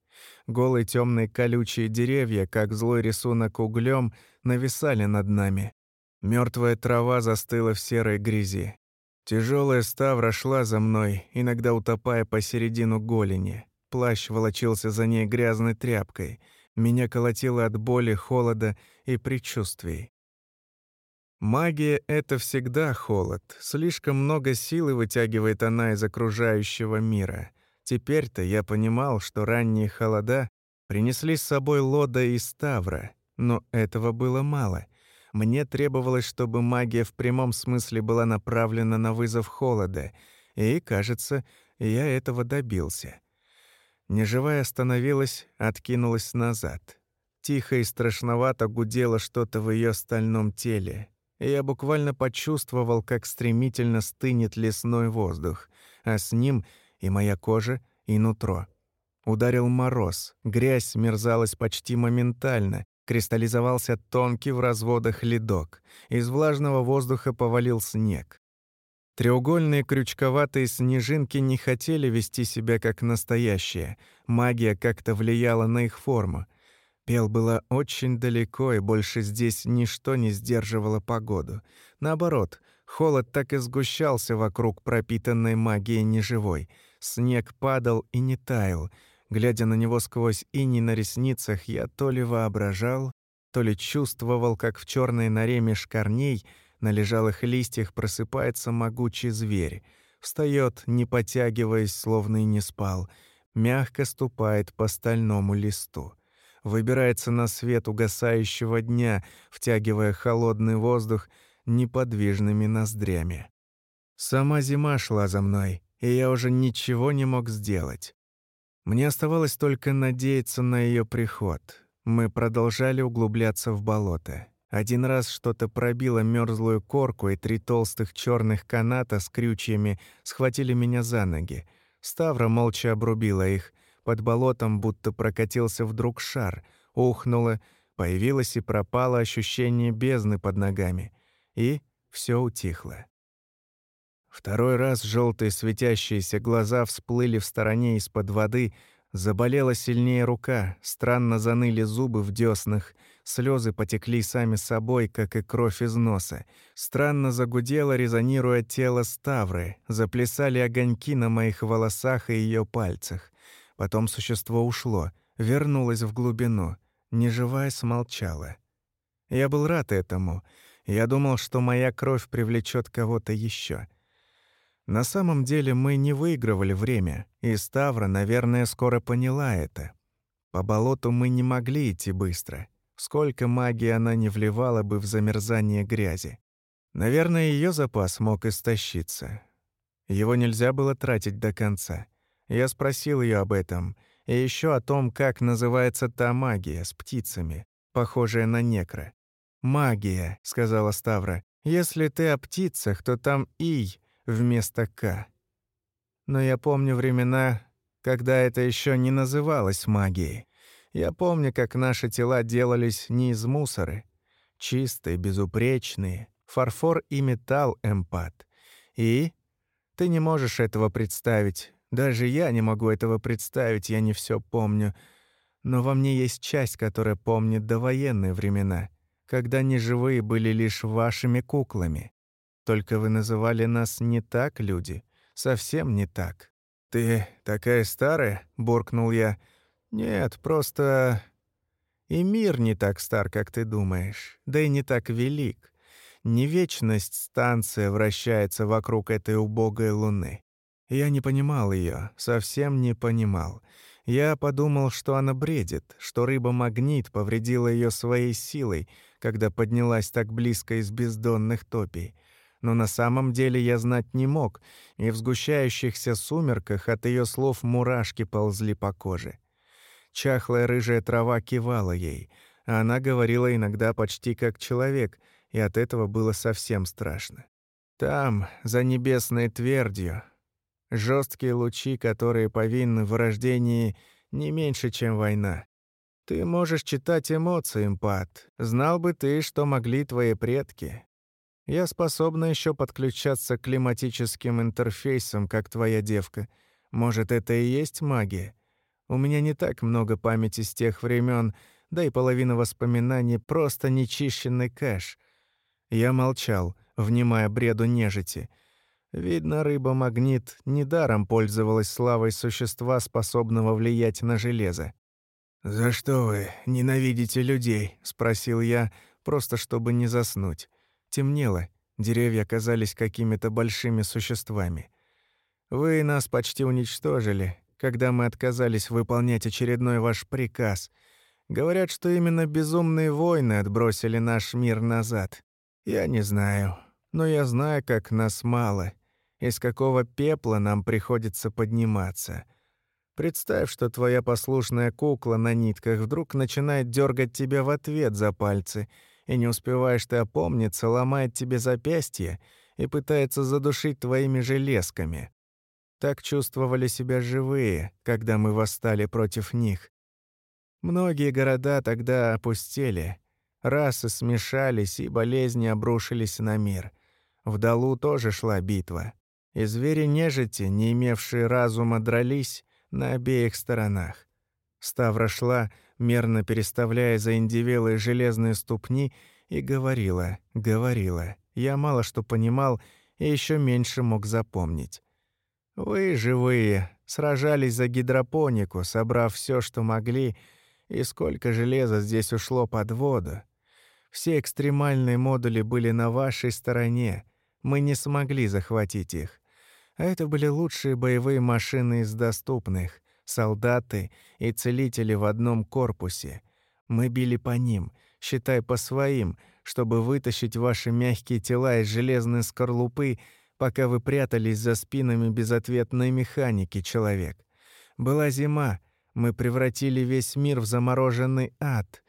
Голые темные колючие деревья, как злой рисунок углем, нависали над нами. Мертвая трава застыла в серой грязи. Тяжелая ставра шла за мной, иногда утопая посередину голени. Плащ волочился за ней грязной тряпкой. Меня колотило от боли, холода и предчувствий. Магия — это всегда холод. Слишком много силы вытягивает она из окружающего мира — Теперь-то я понимал, что ранние холода принесли с собой Лода и Ставра, но этого было мало. Мне требовалось, чтобы магия в прямом смысле была направлена на вызов холода, и, кажется, я этого добился. Неживая остановилась, откинулась назад. Тихо и страшновато гудело что-то в ее стальном теле. И я буквально почувствовал, как стремительно стынет лесной воздух, а с ним — и моя кожа, и нутро. Ударил мороз, грязь смерзалась почти моментально, кристаллизовался тонкий в разводах ледок, из влажного воздуха повалил снег. Треугольные крючковатые снежинки не хотели вести себя как настоящие, магия как-то влияла на их форму. Пел было очень далеко, и больше здесь ничто не сдерживало погоду. Наоборот, холод так и сгущался вокруг пропитанной магией неживой — Снег падал и не таял. Глядя на него сквозь иней на ресницах, я то ли воображал, то ли чувствовал, как в черной норе меж корней на лежалых листьях просыпается могучий зверь, встает, не потягиваясь, словно и не спал, мягко ступает по стальному листу выбирается на свет угасающего дня, втягивая холодный воздух неподвижными ноздрями. Сама зима шла за мной, и я уже ничего не мог сделать. Мне оставалось только надеяться на ее приход. Мы продолжали углубляться в болото. Один раз что-то пробило мерзлую корку, и три толстых черных каната с крючьями схватили меня за ноги. Ставра молча обрубила их, под болотом будто прокатился вдруг шар, ухнуло, появилось и пропало ощущение бездны под ногами. И все утихло. Второй раз желтые светящиеся глаза всплыли в стороне из-под воды, заболела сильнее рука, странно заныли зубы в дёснах, слезы потекли сами собой, как и кровь из носа. Странно загудело, резонируя тело Ставры, заплясали огоньки на моих волосах и ее пальцах. Потом существо ушло, вернулось в глубину. Неживая смолчала. Я был рад этому. Я думал, что моя кровь привлечет кого-то еще. На самом деле мы не выигрывали время, и Ставра, наверное, скоро поняла это. По болоту мы не могли идти быстро. Сколько магии она не вливала бы в замерзание грязи. Наверное, ее запас мог истощиться. Его нельзя было тратить до конца. Я спросил ее об этом, и еще о том, как называется та магия с птицами, похожая на некро. «Магия», — сказала Ставра. «Если ты о птицах, то там «ий» вместо «к». Но я помню времена, когда это еще не называлось магией. Я помню, как наши тела делались не из мусора. Чистые, безупречные, фарфор и металл эмпат. И ты не можешь этого представить, даже я не могу этого представить, я не все помню. Но во мне есть часть, которая помнит довоенные времена, когда неживые были лишь вашими куклами. Только вы называли нас не так, люди, совсем не так. «Ты такая старая?» — буркнул я. «Нет, просто...» «И мир не так стар, как ты думаешь, да и не так велик. Не вечность станция вращается вокруг этой убогой луны. Я не понимал ее, совсем не понимал. Я подумал, что она бредит, что рыба-магнит повредила ее своей силой, когда поднялась так близко из бездонных топий. Но на самом деле я знать не мог, и в сгущающихся сумерках от ее слов мурашки ползли по коже. Чахлая рыжая трава кивала ей, а она говорила иногда почти как человек, и от этого было совсем страшно. Там, за небесной твердью, жесткие лучи, которые повинны в рождении не меньше, чем война. Ты можешь читать эмоции, импат. Знал бы ты, что могли твои предки. Я способна еще подключаться к климатическим интерфейсам, как твоя девка. Может, это и есть магия? У меня не так много памяти с тех времен, да и половина воспоминаний — просто нечищенный кэш. Я молчал, внимая бреду нежити — Видно, рыба-магнит недаром пользовалась славой существа, способного влиять на железо. «За что вы ненавидите людей?» — спросил я, просто чтобы не заснуть. Темнело, деревья казались какими-то большими существами. «Вы нас почти уничтожили, когда мы отказались выполнять очередной ваш приказ. Говорят, что именно безумные войны отбросили наш мир назад. Я не знаю, но я знаю, как нас мало» из какого пепла нам приходится подниматься. Представь, что твоя послушная кукла на нитках вдруг начинает дергать тебя в ответ за пальцы, и не успеваешь ты опомниться, ломает тебе запястье и пытается задушить твоими железками. Так чувствовали себя живые, когда мы восстали против них. Многие города тогда опустели, расы смешались, и болезни обрушились на мир. В Далу тоже шла битва и звери-нежити, не имевшие разума, дрались на обеих сторонах. Ставра шла, мерно переставляя заиндевелые железные ступни, и говорила, говорила. Я мало что понимал и еще меньше мог запомнить. Вы, живые, сражались за гидропонику, собрав все, что могли, и сколько железа здесь ушло под воду. Все экстремальные модули были на вашей стороне. Мы не смогли захватить их. А это были лучшие боевые машины из доступных. Солдаты и целители в одном корпусе. Мы били по ним, считай по своим, чтобы вытащить ваши мягкие тела из железной скорлупы, пока вы прятались за спинами безответной механики, человек. Была зима, мы превратили весь мир в замороженный ад.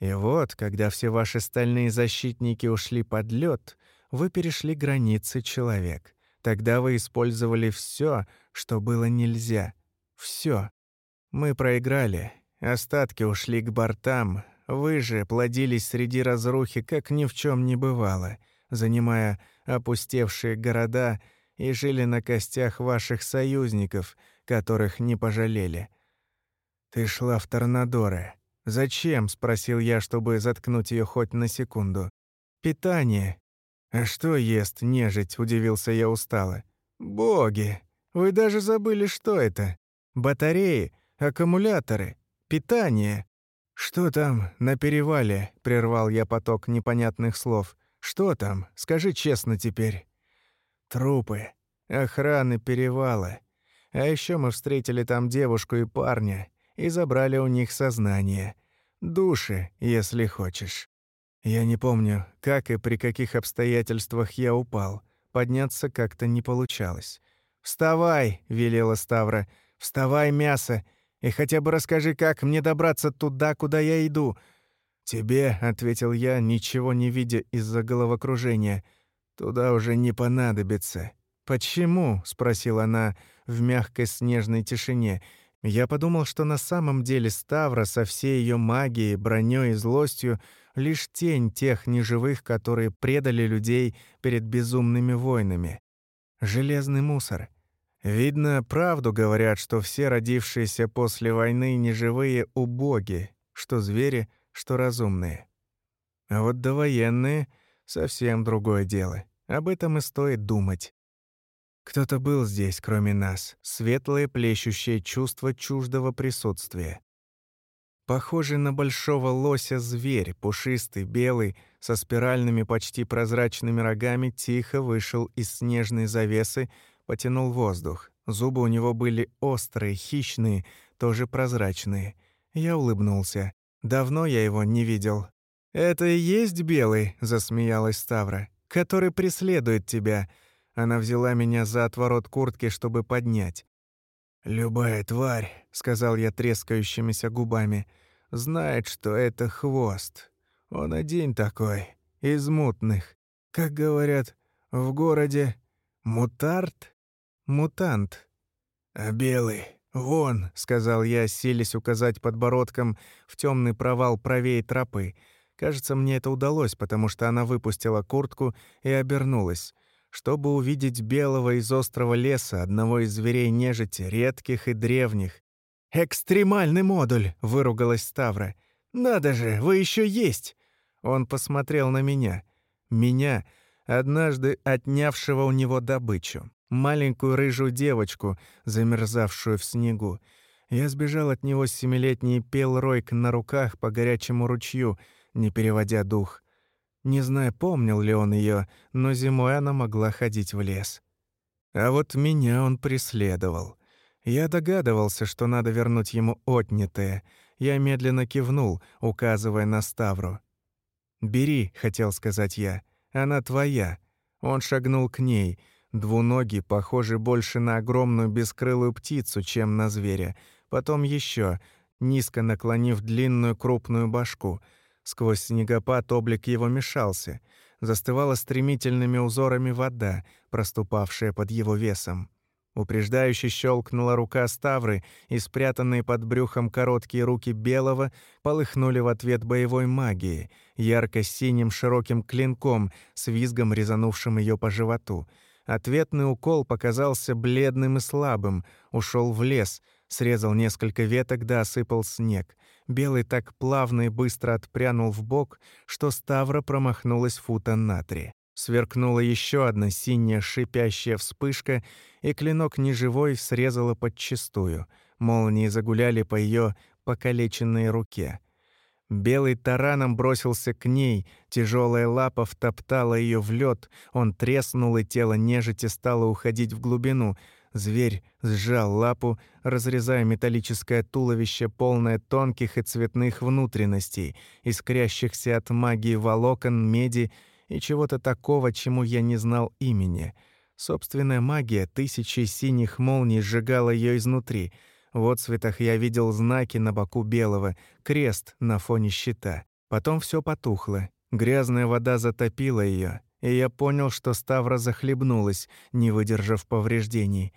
И вот, когда все ваши стальные защитники ушли под лед, вы перешли границы, человек. Тогда вы использовали все, что было нельзя. Все. Мы проиграли. Остатки ушли к бортам. Вы же плодились среди разрухи, как ни в чем не бывало, занимая опустевшие города и жили на костях ваших союзников, которых не пожалели. Ты шла в Торнадоры. «Зачем?» — спросил я, чтобы заткнуть ее хоть на секунду. «Питание». «А что ест нежить?» — удивился я устало. «Боги! Вы даже забыли, что это. Батареи, аккумуляторы, питание». «Что там на перевале?» — прервал я поток непонятных слов. «Что там? Скажи честно теперь». «Трупы, охраны перевала. А еще мы встретили там девушку и парня и забрали у них сознание. Души, если хочешь. Я не помню, как и при каких обстоятельствах я упал. Подняться как-то не получалось. «Вставай!» — велела Ставра. «Вставай, мясо! И хотя бы расскажи, как мне добраться туда, куда я иду». «Тебе», — ответил я, ничего не видя из-за головокружения, — «туда уже не понадобится». «Почему?» — спросила она в мягкой снежной тишине. Я подумал, что на самом деле Ставра со всей ее магией, броней и злостью лишь тень тех неживых, которые предали людей перед безумными войнами. Железный мусор. Видно, правду говорят, что все родившиеся после войны неживые убоги, что звери, что разумные. А вот довоенные — совсем другое дело. Об этом и стоит думать. Кто-то был здесь, кроме нас, светлое плещущее чувство чуждого присутствия. Похожий на большого лося зверь, пушистый, белый, со спиральными почти прозрачными рогами, тихо вышел из снежной завесы, потянул воздух. Зубы у него были острые, хищные, тоже прозрачные. Я улыбнулся. Давно я его не видел. «Это и есть белый?» — засмеялась Ставра. «Который преследует тебя. Она взяла меня за отворот куртки, чтобы поднять. «Любая тварь», — сказал я трескающимися губами, — «знает, что это хвост. Он один такой, из мутных. Как говорят в городе, мутарт? Мутант. А белый, вон», — сказал я, силясь указать подбородком в темный провал правее тропы. Кажется, мне это удалось, потому что она выпустила куртку и обернулась чтобы увидеть белого из острого леса, одного из зверей нежити, редких и древних. «Экстремальный модуль!» — выругалась Ставра. «Надо же, вы еще есть!» Он посмотрел на меня. Меня, однажды отнявшего у него добычу. Маленькую рыжую девочку, замерзавшую в снегу. Я сбежал от него с семилетней пел Ройк на руках по горячему ручью, не переводя дух. Не знаю, помнил ли он ее, но зимой она могла ходить в лес. А вот меня он преследовал. Я догадывался, что надо вернуть ему отнятое. Я медленно кивнул, указывая на Ставру. «Бери», — хотел сказать я, — «она твоя». Он шагнул к ней. Двуногий, похожий больше на огромную бескрылую птицу, чем на зверя. Потом еще, низко наклонив длинную крупную башку — Сквозь снегопад облик его мешался. Застывала стремительными узорами вода, проступавшая под его весом. Упреждающе щелкнула рука Ставры, и спрятанные под брюхом короткие руки Белого полыхнули в ответ боевой магией, ярко-синим широким клинком, с визгом резанувшим ее по животу. Ответный укол показался бледным и слабым, ушел в лес, срезал несколько веток да осыпал снег. Белый так плавно и быстро отпрянул в бок, что Ставра промахнулась фута на три. Сверкнула еще одна синяя шипящая вспышка, и клинок неживой срезала подчистую. Молнии загуляли по ее покалеченной руке. Белый тараном бросился к ней, тяжелая лапа втоптала ее в лед, он треснул, и тело нежити стало уходить в глубину. Зверь сжал лапу, разрезая металлическое туловище, полное тонких и цветных внутренностей, искрящихся от магии волокон, меди и чего-то такого, чему я не знал имени. Собственная магия тысячи синих молний сжигала ее изнутри — в отцветах я видел знаки на боку белого, крест на фоне щита. Потом все потухло. Грязная вода затопила ее, и я понял, что Ставра захлебнулась, не выдержав повреждений.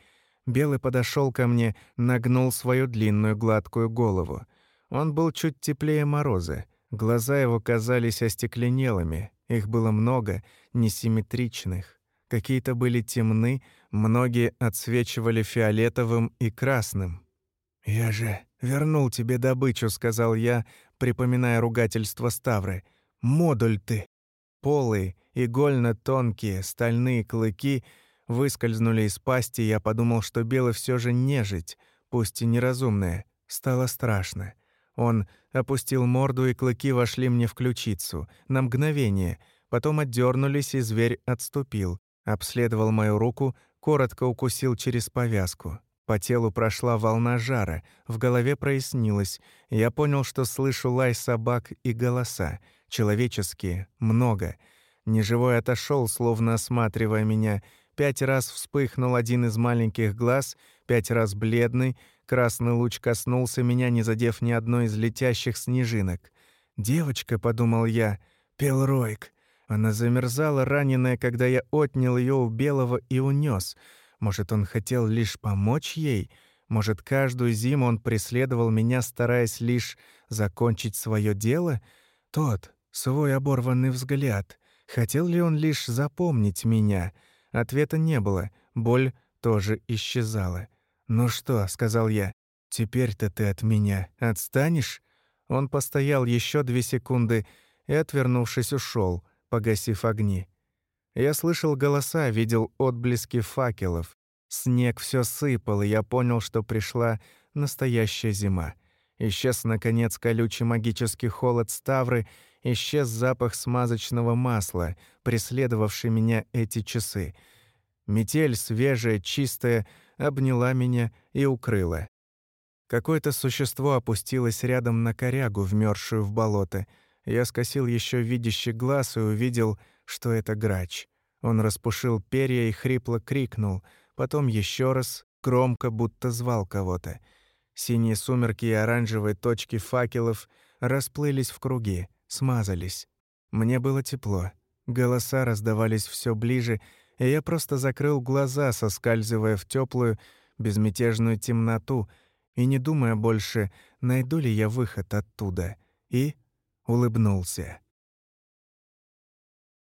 Белый подошел ко мне, нагнул свою длинную гладкую голову. Он был чуть теплее мороза. Глаза его казались остекленелыми. Их было много, несимметричных. Какие-то были темны, многие отсвечивали фиолетовым и красным. «Я же вернул тебе добычу», — сказал я, припоминая ругательство Ставры. «Модуль ты!» Полые, игольно-тонкие, стальные клыки выскользнули из пасти, я подумал, что Белый все же нежить, пусть и неразумная. Стало страшно. Он опустил морду, и клыки вошли мне в ключицу. На мгновение. Потом отдернулись, и зверь отступил. Обследовал мою руку, коротко укусил через повязку. По телу прошла волна жара, в голове прояснилось. Я понял, что слышу лай собак и голоса. Человеческие, много. Неживой отошел, словно осматривая меня. Пять раз вспыхнул один из маленьких глаз, пять раз бледный. Красный луч коснулся меня, не задев ни одной из летящих снежинок. «Девочка», — подумал я, — «Пелройк». Она замерзала, раненая, когда я отнял ее у белого и унес. Может, он хотел лишь помочь ей? Может, каждую зиму он преследовал меня, стараясь лишь закончить свое дело? Тот, свой оборванный взгляд. Хотел ли он лишь запомнить меня? Ответа не было, боль тоже исчезала. «Ну что», — сказал я, — «теперь-то ты от меня отстанешь?» Он постоял еще две секунды и, отвернувшись, ушел, погасив огни. Я слышал голоса, видел отблески факелов. Снег все сыпал, и я понял, что пришла настоящая зима. Исчез, наконец, колючий магический холод Ставры, исчез запах смазочного масла, преследовавший меня эти часы. Метель, свежая, чистая, обняла меня и укрыла. Какое-то существо опустилось рядом на корягу, вмерзшую в болото. Я скосил еще видящий глаз и увидел, что это грач. Он распушил перья и хрипло крикнул, потом еще раз, громко, будто звал кого-то. Синие сумерки и оранжевые точки факелов расплылись в круги, смазались. Мне было тепло. Голоса раздавались все ближе, и я просто закрыл глаза, соскальзывая в теплую, безмятежную темноту и не думая больше, найду ли я выход оттуда, и улыбнулся.